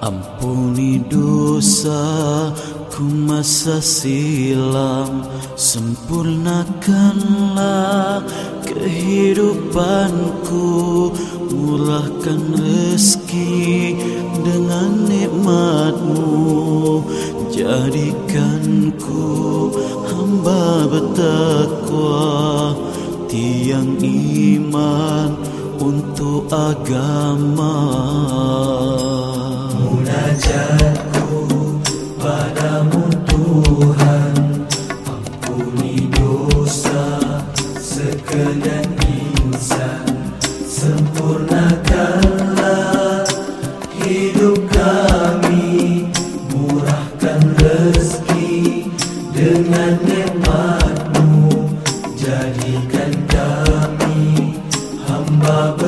Ampuni dosa ku masa silam. Sempurnakanlah kehidupanku. Murahkan rezeki dengan nikmatmu. Jadikan ku hamba bertakwa. Tiang iman untuk agama munajatku padamu Tuhan ampuni dosa sekalian insan sempurnakanlah hidup kami murahkan rezeki dengan nikmatmu jadikan kami hamba.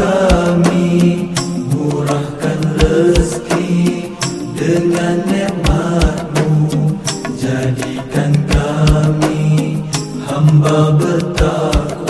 kami Murahkan rezeki Dengan nikmatmu. Jadikan kami Hamba bertakwa.